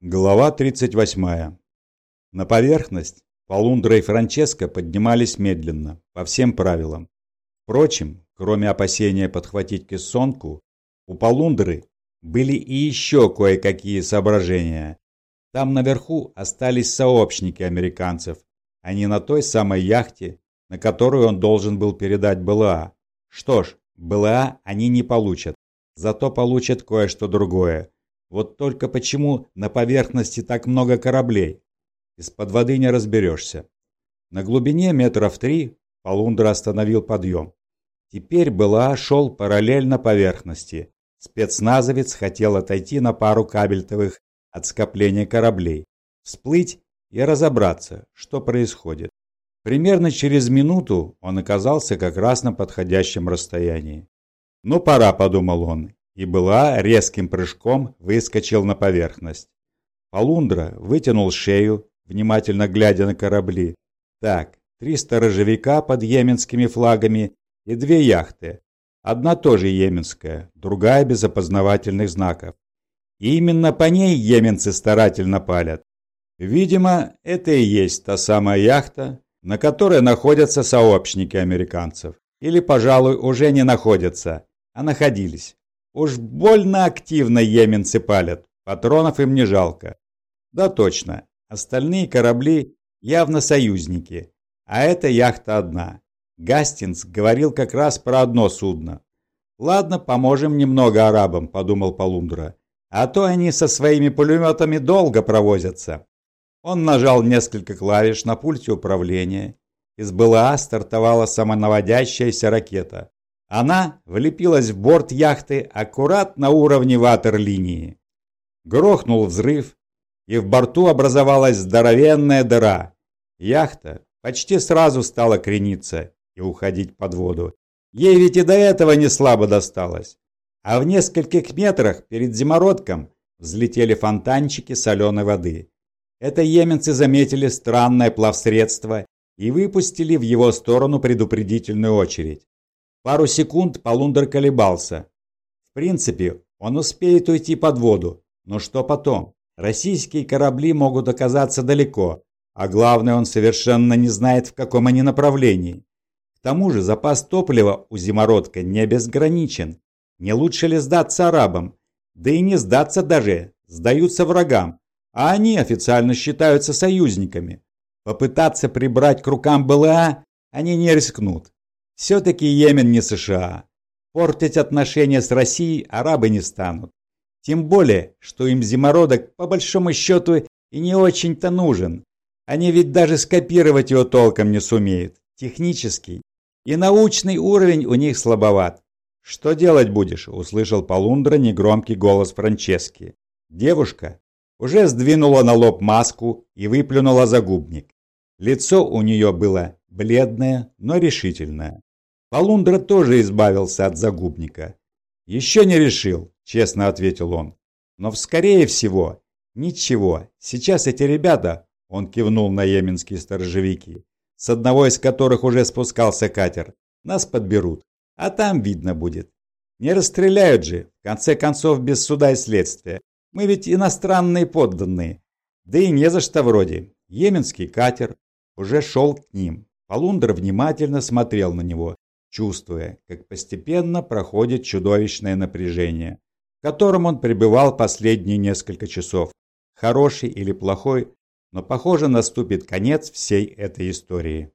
Глава 38. На поверхность Полундра и Франческо поднимались медленно, по всем правилам. Впрочем, кроме опасения подхватить кессонку, у Полундры были и еще кое-какие соображения. Там наверху остались сообщники американцев, они на той самой яхте, на которую он должен был передать БЛА. Что ж, БЛА они не получат, зато получат кое-что другое – вот только почему на поверхности так много кораблей? Из-под воды не разберешься. На глубине метров три Полундра остановил подъем. Теперь была шел параллельно поверхности. Спецназовец хотел отойти на пару кабельтовых от скопления кораблей, всплыть и разобраться, что происходит. Примерно через минуту он оказался как раз на подходящем расстоянии. «Ну, пора», — подумал он, и была резким прыжком выскочил на поверхность. Полундра вытянул шею, внимательно глядя на корабли. Так, три сторожевика под йеменскими флагами и две яхты. Одна тоже йеменская, другая без опознавательных знаков. И именно по ней йеменцы старательно палят. Видимо, это и есть та самая яхта, на которой находятся сообщники американцев. Или, пожалуй, уже не находятся, а находились. Уж больно активно йеменцы палят, патронов им не жалко. Да точно, остальные корабли явно союзники, а эта яхта одна. Гастинс говорил как раз про одно судно. «Ладно, поможем немного арабам», — подумал Полундра. «А то они со своими пулеметами долго провозятся». Он нажал несколько клавиш на пульте управления. Из БЛА стартовала самонаводящаяся ракета. Она влепилась в борт яхты аккурат на уровне ватерлинии. Грохнул взрыв, и в борту образовалась здоровенная дыра. Яхта почти сразу стала крениться и уходить под воду. Ей ведь и до этого не слабо досталось. А в нескольких метрах перед зимородком взлетели фонтанчики соленой воды. Это йеменцы заметили странное плавсредство и выпустили в его сторону предупредительную очередь. Пару секунд Полундер колебался. В принципе, он успеет уйти под воду, но что потом? Российские корабли могут оказаться далеко, а главное, он совершенно не знает, в каком они направлении. К тому же запас топлива у зимородка не безграничен. Не лучше ли сдаться арабам? Да и не сдаться даже, сдаются врагам, а они официально считаются союзниками. Попытаться прибрать к рукам БЛА они не рискнут. Все-таки Йемен не США. Портить отношения с Россией арабы не станут. Тем более, что им зимородок по большому счету и не очень-то нужен. Они ведь даже скопировать его толком не сумеют. Технический и научный уровень у них слабоват. «Что делать будешь?» – услышал Полундра негромкий голос Франчески. Девушка уже сдвинула на лоб маску и выплюнула загубник. Лицо у нее было бледное, но решительное. Полундра тоже избавился от загубника. «Еще не решил», — честно ответил он. «Но, скорее всего, ничего. Сейчас эти ребята, — он кивнул на йеменские сторожевики, с одного из которых уже спускался катер, нас подберут, а там видно будет. Не расстреляют же, в конце концов, без суда и следствия. Мы ведь иностранные подданные. Да и не за что вроде. Йеменский катер уже шел к ним. Полундра внимательно смотрел на него, чувствуя, как постепенно проходит чудовищное напряжение, в котором он пребывал последние несколько часов. Хороший или плохой, но похоже наступит конец всей этой истории.